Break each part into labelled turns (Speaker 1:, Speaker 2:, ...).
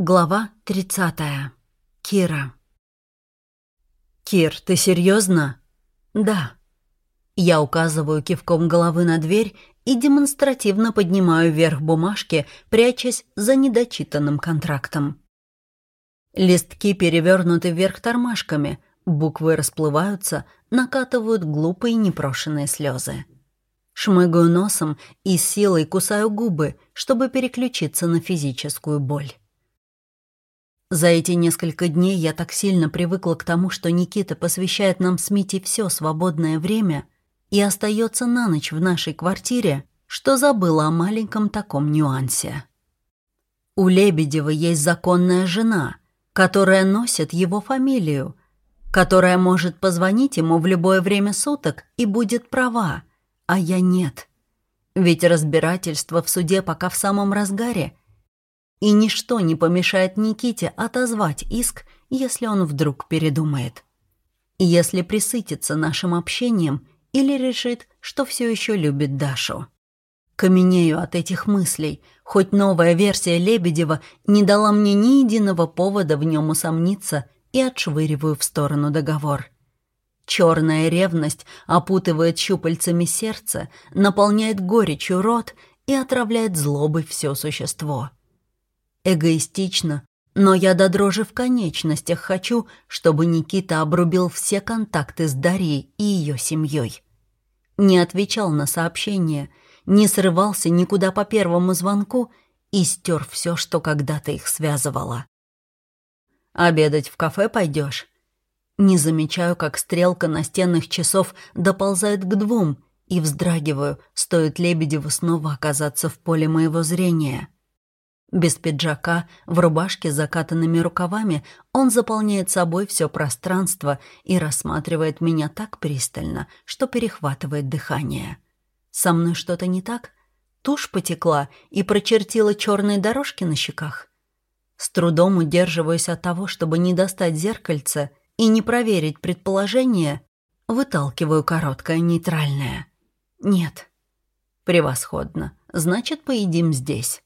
Speaker 1: Глава 30. Кира. «Кир, ты серьезно? «Да». Я указываю кивком головы на дверь и демонстративно поднимаю вверх бумажки, прячась за недочитанным контрактом. Листки перевернуты вверх тормашками, буквы расплываются, накатывают глупые непрошенные слезы. Шмыгаю носом и силой кусаю губы, чтобы переключиться на физическую боль. За эти несколько дней я так сильно привыкла к тому, что Никита посвящает нам с Митей все свободное время и остается на ночь в нашей квартире, что забыла о маленьком таком нюансе. У Лебедева есть законная жена, которая носит его фамилию, которая может позвонить ему в любое время суток и будет права, а я нет. Ведь разбирательство в суде пока в самом разгаре — и ничто не помешает Никите отозвать иск, если он вдруг передумает. Если присытится нашим общением или решит, что все еще любит Дашу. Каменею от этих мыслей, хоть новая версия Лебедева не дала мне ни единого повода в нем усомниться и отшвыриваю в сторону договор. Черная ревность опутывает щупальцами сердце, наполняет горечью рот и отравляет злобой все существо. Эгоистично, но я до дрожи в конечностях хочу, чтобы Никита обрубил все контакты с Дарьей и ее семьей. Не отвечал на сообщения, не срывался никуда по первому звонку и стер все, что когда-то их связывало. «Обедать в кафе пойдешь?» Не замечаю, как стрелка настенных часов доползает к двум, и вздрагиваю, стоит Лебедеву снова оказаться в поле моего зрения. Без пиджака, в рубашке с закатанными рукавами, он заполняет собой все пространство и рассматривает меня так пристально, что перехватывает дыхание. Со мной что-то не так? Тушь потекла и прочертила черные дорожки на щеках. С трудом удерживаясь от того, чтобы не достать зеркальце и не проверить предположение, выталкиваю короткое нейтральное. Нет. Превосходно. Значит, поедим здесь.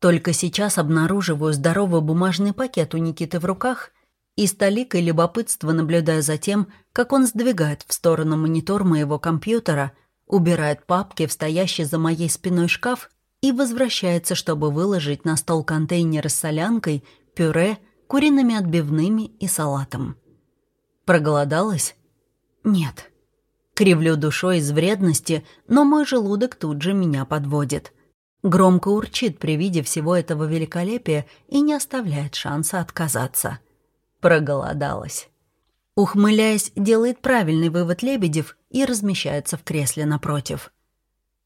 Speaker 1: Только сейчас обнаруживаю здоровый бумажный пакет у Никиты в руках и с толикой любопытства наблюдаю за тем, как он сдвигает в сторону монитор моего компьютера, убирает папки в стоящий за моей спиной шкаф и возвращается, чтобы выложить на стол контейнеры с солянкой, пюре, куриными отбивными и салатом. Проголодалась? Нет. Кривлю душой из вредности, но мой желудок тут же меня подводит громко урчит при виде всего этого великолепия и не оставляет шанса отказаться. Проголодалась. Ухмыляясь, делает правильный вывод Лебедев и размещается в кресле напротив.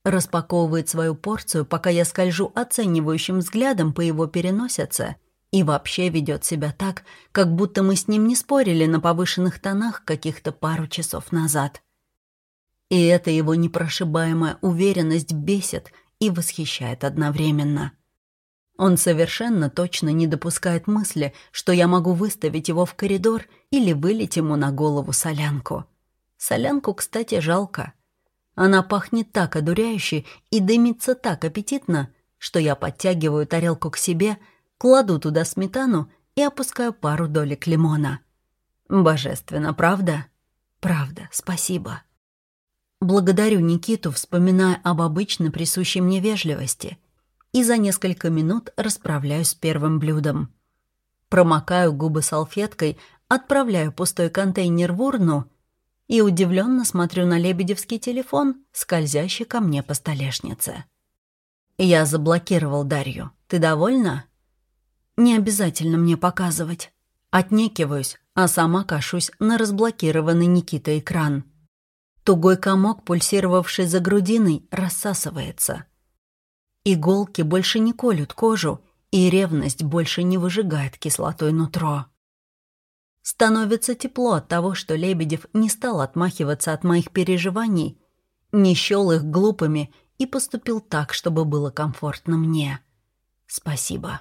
Speaker 1: Распаковывает свою порцию, пока я скольжу оценивающим взглядом по его переносице и вообще ведет себя так, как будто мы с ним не спорили на повышенных тонах каких-то пару часов назад. И эта его непрошибаемая уверенность бесит и восхищает одновременно. Он совершенно точно не допускает мысли, что я могу выставить его в коридор или вылить ему на голову солянку. Солянку, кстати, жалко. Она пахнет так одуряюще и дымится так аппетитно, что я подтягиваю тарелку к себе, кладу туда сметану и опускаю пару долек лимона. Божественно, правда? Правда, спасибо. Благодарю Никиту, вспоминая об обычно присущей мне вежливости, и за несколько минут расправляюсь с первым блюдом. Промокаю губы салфеткой, отправляю пустой контейнер в урну и удивленно смотрю на лебедевский телефон, скользящий ко мне по столешнице. «Я заблокировал Дарью. Ты довольна?» «Не обязательно мне показывать». Отнекиваюсь, а сама кашусь на разблокированный Никита экран – Тугой комок, пульсировавший за грудиной, рассасывается. Иголки больше не колют кожу, и ревность больше не выжигает кислотой нутро. Становится тепло от того, что Лебедев не стал отмахиваться от моих переживаний, не счел их глупыми и поступил так, чтобы было комфортно мне. Спасибо.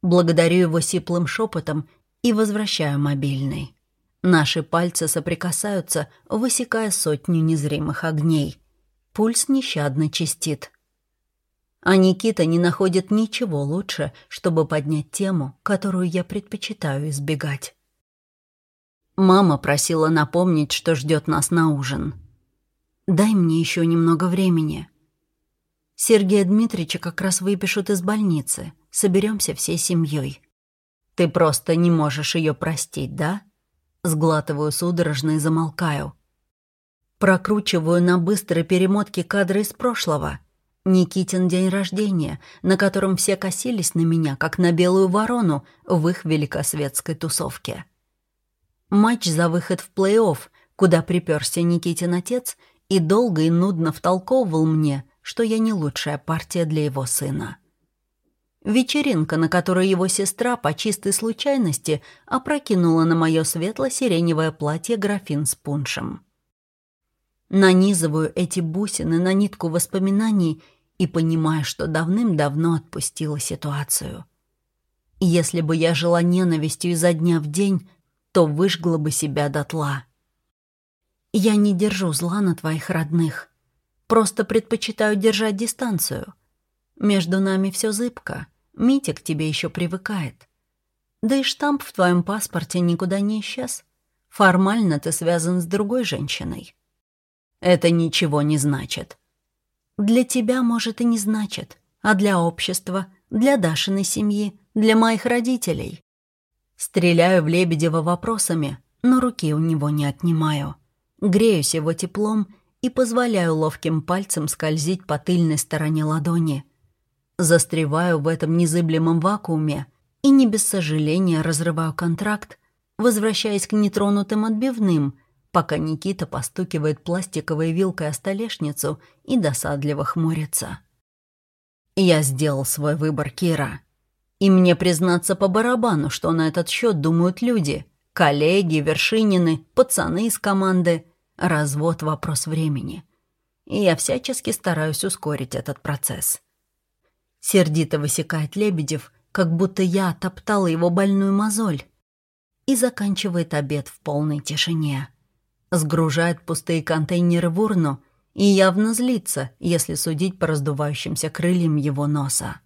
Speaker 1: Благодарю его сиплым шепотом и возвращаю мобильный. Наши пальцы соприкасаются, высекая сотню незримых огней. Пульс нещадно чистит. А Никита не находит ничего лучше, чтобы поднять тему, которую я предпочитаю избегать. Мама просила напомнить, что ждет нас на ужин. «Дай мне еще немного времени». Сергея Дмитриевича как раз выпишут из больницы. Соберемся всей семьей. Ты просто не можешь ее простить, да? Сглатываю судорожно и замолкаю. Прокручиваю на быстрой перемотке кадры из прошлого. Никитин день рождения, на котором все косились на меня, как на белую ворону в их великосветской тусовке. Матч за выход в плей-офф, куда приперся Никитин отец и долго и нудно втолковывал мне, что я не лучшая партия для его сына. Вечеринка, на которой его сестра по чистой случайности опрокинула на мое светло-сиреневое платье графин с пуншем. Нанизываю эти бусины на нитку воспоминаний и понимаю, что давным-давно отпустила ситуацию. Если бы я жила ненавистью изо дня в день, то выжгла бы себя дотла. Я не держу зла на твоих родных. Просто предпочитаю держать дистанцию. Между нами все зыбко. Митя к тебе еще привыкает. Да и штамп в твоем паспорте никуда не исчез. Формально ты связан с другой женщиной. Это ничего не значит. Для тебя, может, и не значит, а для общества, для Дашиной семьи, для моих родителей. Стреляю в Лебедева вопросами, но руки у него не отнимаю. Греюсь его теплом и позволяю ловким пальцем скользить по тыльной стороне ладони — Застреваю в этом незыблемом вакууме и не без сожаления разрываю контракт, возвращаясь к нетронутым отбивным, пока Никита постукивает пластиковой вилкой о столешницу и досадливо хмурится. Я сделал свой выбор, Кира. И мне признаться по барабану, что на этот счет думают люди. Коллеги, вершинины, пацаны из команды. Развод — вопрос времени. И я всячески стараюсь ускорить этот процесс. Сердито высекает Лебедев, как будто я топтала его больную мозоль. И заканчивает обед в полной тишине. Сгружает пустые контейнеры в урну и явно злится, если судить по раздувающимся крыльям его носа.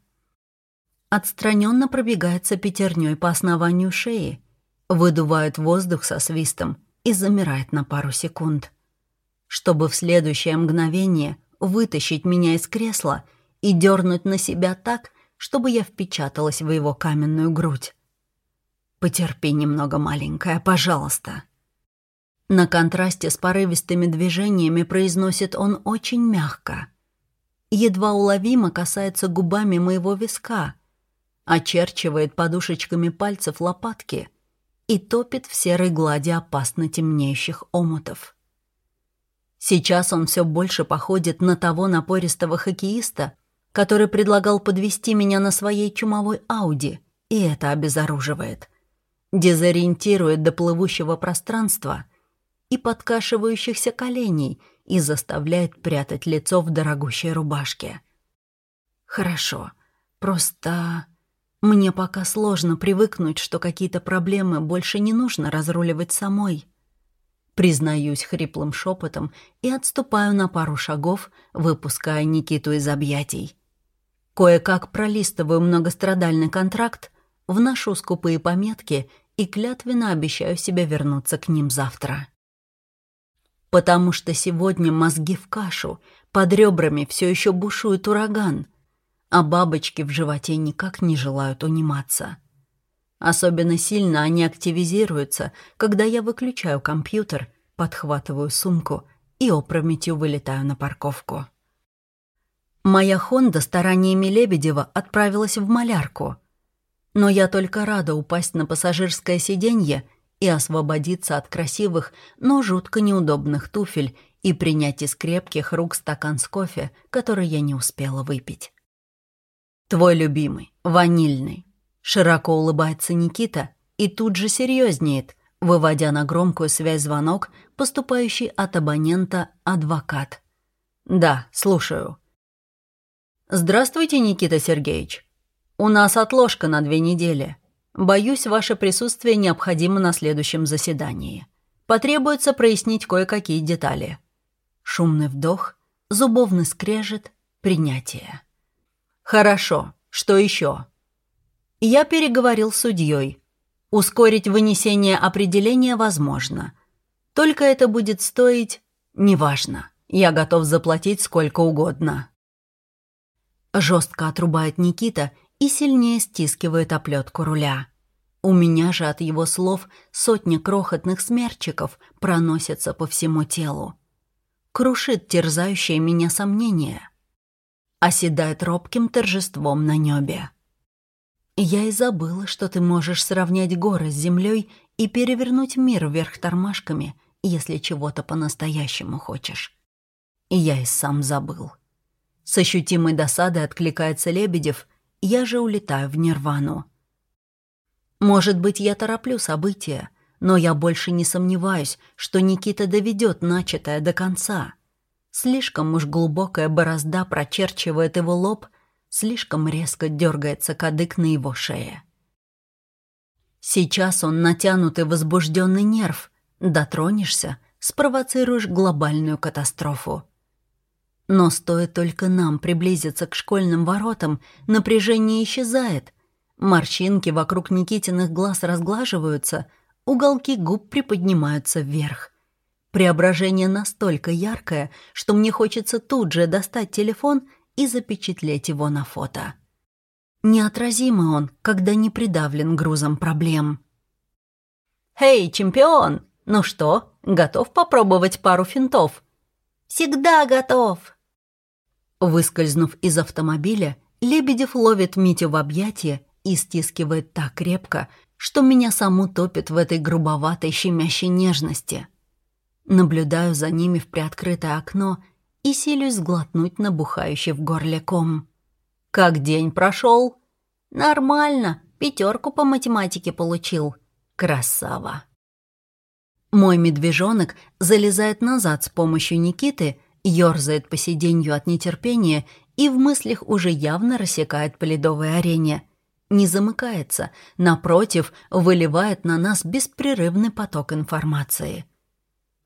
Speaker 1: Отстраненно пробегается пятерней по основанию шеи, выдувает воздух со свистом и замирает на пару секунд. Чтобы в следующее мгновение вытащить меня из кресла — и дернуть на себя так, чтобы я впечаталась в его каменную грудь. «Потерпи немного, маленькая, пожалуйста». На контрасте с порывистыми движениями произносит он очень мягко. Едва уловимо касается губами моего виска, очерчивает подушечками пальцев лопатки и топит в серой глади опасно темнеющих омутов. Сейчас он все больше походит на того напористого хоккеиста, который предлагал подвести меня на своей чумовой Ауди, и это обезоруживает. Дезориентирует до плывущего пространства и подкашивающихся коленей и заставляет прятать лицо в дорогущей рубашке. Хорошо, просто... Мне пока сложно привыкнуть, что какие-то проблемы больше не нужно разруливать самой. Признаюсь хриплым шепотом и отступаю на пару шагов, выпуская Никиту из объятий. Кое-как пролистываю многострадальный контракт, вношу скупые пометки и клятвенно обещаю себе вернуться к ним завтра. Потому что сегодня мозги в кашу, под ребрами все еще бушует ураган, а бабочки в животе никак не желают униматься. Особенно сильно они активизируются, когда я выключаю компьютер, подхватываю сумку и опрометью вылетаю на парковку. Моя «Хонда» стараниями Лебедева отправилась в малярку. Но я только рада упасть на пассажирское сиденье и освободиться от красивых, но жутко неудобных туфель и принять из крепких рук стакан с кофе, который я не успела выпить. «Твой любимый, ванильный». Широко улыбается Никита и тут же серьезнеет, выводя на громкую связь звонок, поступающий от абонента «Адвокат». «Да, слушаю». «Здравствуйте, Никита Сергеевич. У нас отложка на две недели. Боюсь, ваше присутствие необходимо на следующем заседании. Потребуется прояснить кое-какие детали». Шумный вдох, зубовный скрежет, принятие. Хорошо. Что еще? Я переговорил с судьей. Ускорить вынесение определения возможно. Только это будет стоить... Неважно. Я готов заплатить сколько угодно. Жестко отрубает Никита и сильнее стискивает оплетку руля. У меня же от его слов сотни крохотных смерчиков проносятся по всему телу. Крушит терзающее меня сомнение. Оседает робким торжеством на небе. Я и забыла, что ты можешь сравнять горы с землей и перевернуть мир вверх тормашками, если чего-то по-настоящему хочешь. И я и сам забыл. С ощутимой досадой откликается Лебедев, я же улетаю в нирвану. Может быть, я тороплю события, но я больше не сомневаюсь, что Никита доведет начатое до конца. Слишком уж глубокая борозда прочерчивает его лоб, слишком резко дергается кадык на его шее. Сейчас он натянутый возбужденный нерв. Дотронешься, спровоцируешь глобальную катастрофу. Но стоит только нам приблизиться к школьным воротам, напряжение исчезает, Морщинки вокруг Никитиных глаз разглаживаются, уголки губ приподнимаются вверх. Преображение настолько яркое, что мне хочется тут же достать телефон и запечатлеть его на фото. Неотразимый он, когда не придавлен грузом проблем. «Эй, чемпион! Ну что, готов попробовать пару финтов?» «Всегда готов!» Выскользнув из автомобиля, Лебедев ловит Митю в объятия и стискивает так крепко, что меня саму топит в этой грубоватой щемящей нежности. Наблюдаю за ними в приоткрытое окно и силюсь сглотнуть набухающий в горле ком. «Как день прошел?» «Нормально, пятерку по математике получил. Красава!» Мой медвежонок залезает назад с помощью Никиты, ерзает по сиденью от нетерпения и в мыслях уже явно рассекает по ледовой арене – не замыкается, напротив, выливает на нас беспрерывный поток информации.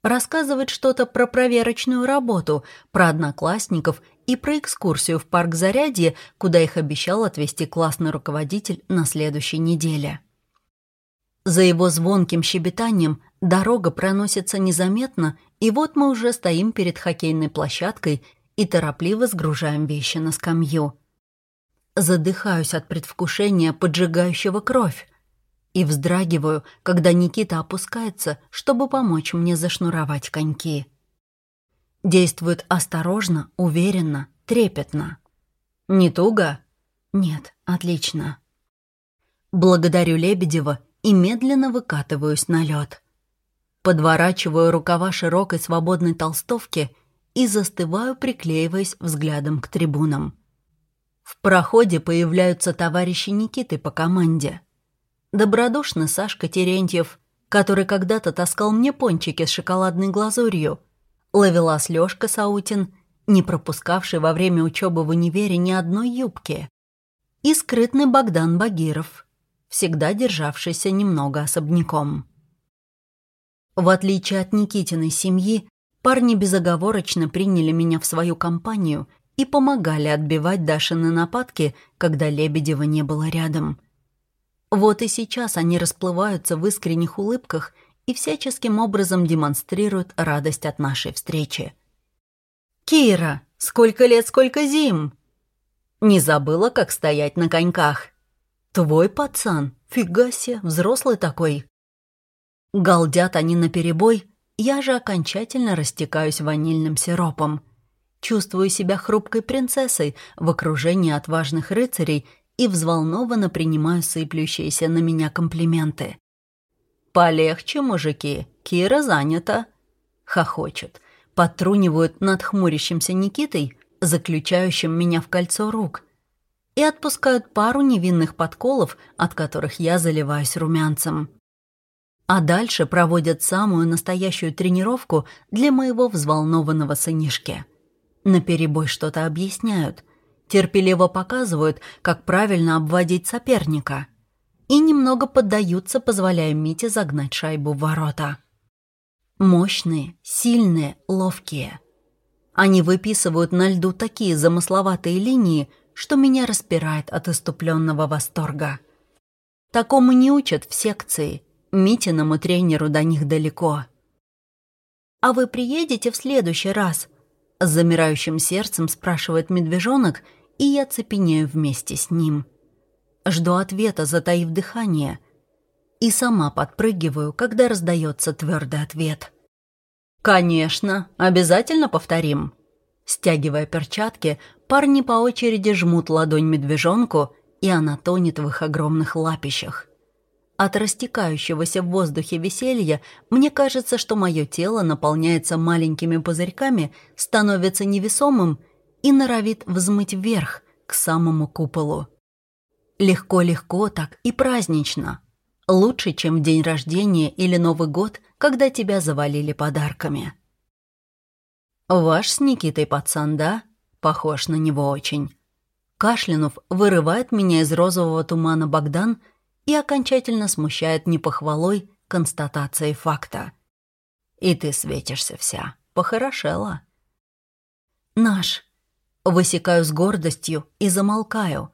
Speaker 1: Рассказывает что-то про проверочную работу, про одноклассников и про экскурсию в парк Зарядье, куда их обещал отвезти классный руководитель на следующей неделе. За его звонким щебетанием дорога проносится незаметно, и вот мы уже стоим перед хоккейной площадкой и торопливо сгружаем вещи на скамью – Задыхаюсь от предвкушения, поджигающего кровь. И вздрагиваю, когда Никита опускается, чтобы помочь мне зашнуровать коньки. Действует осторожно, уверенно, трепетно. «Не туго?» «Нет, отлично». Благодарю Лебедева и медленно выкатываюсь на лед. Подворачиваю рукава широкой свободной толстовки и застываю, приклеиваясь взглядом к трибунам. В проходе появляются товарищи Никиты по команде. Добродушный Сашка Терентьев, который когда-то таскал мне пончики с шоколадной глазурью, ловелас Лёшка Саутин, не пропускавший во время учебы в универе ни одной юбки, и скрытный Богдан Багиров, всегда державшийся немного особняком. В отличие от Никитиной семьи, парни безоговорочно приняли меня в свою компанию – и помогали отбивать Дашины нападки, когда Лебедева не было рядом. Вот и сейчас они расплываются в искренних улыбках и всяческим образом демонстрируют радость от нашей встречи. «Кира, сколько лет, сколько зим!» «Не забыла, как стоять на коньках?» «Твой пацан, фига себе, взрослый такой!» Галдят они наперебой, я же окончательно растекаюсь ванильным сиропом – Чувствую себя хрупкой принцессой в окружении отважных рыцарей и взволнованно принимаю сыплющиеся на меня комплименты. «Полегче, мужики, Кира занята», — хохочет. Подтрунивают над хмурящимся Никитой, заключающим меня в кольцо рук, и отпускают пару невинных подколов, от которых я заливаюсь румянцем. А дальше проводят самую настоящую тренировку для моего взволнованного сынишки. Наперебой что-то объясняют, терпеливо показывают, как правильно обводить соперника. И немного поддаются, позволяя Мите загнать шайбу в ворота. Мощные, сильные, ловкие. Они выписывают на льду такие замысловатые линии, что меня распирает от иступленного восторга. Такому не учат в секции. Митиному тренеру до них далеко. «А вы приедете в следующий раз?» С замирающим сердцем спрашивает медвежонок, и я цепенею вместе с ним. Жду ответа, затаив дыхание. И сама подпрыгиваю, когда раздается твердый ответ. «Конечно, обязательно повторим». Стягивая перчатки, парни по очереди жмут ладонь медвежонку, и она тонет в их огромных лапищах. От растекающегося в воздухе веселья мне кажется, что мое тело наполняется маленькими пузырьками, становится невесомым и норовит взмыть вверх, к самому куполу. Легко-легко так и празднично. Лучше, чем день рождения или Новый год, когда тебя завалили подарками. Ваш с Никитой пацан, да? Похож на него очень. Кашлянув вырывает меня из розового тумана Богдан и окончательно смущает не похвалой, констатацией факта. И ты светишься вся. Похорошела. Наш. Высекаю с гордостью и замолкаю.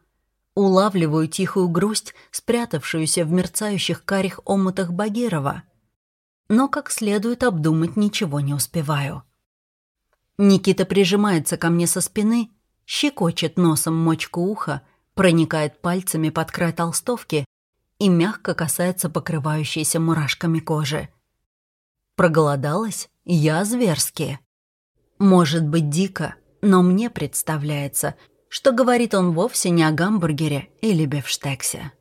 Speaker 1: Улавливаю тихую грусть, спрятавшуюся в мерцающих карих омутах Багирова. Но как следует обдумать ничего не успеваю. Никита прижимается ко мне со спины, щекочет носом мочку уха, проникает пальцами под край толстовки и мягко касается покрывающейся мурашками кожи. Проголодалась? Я зверски. Может быть, дико, но мне представляется, что говорит он вовсе не о гамбургере или бифштексе.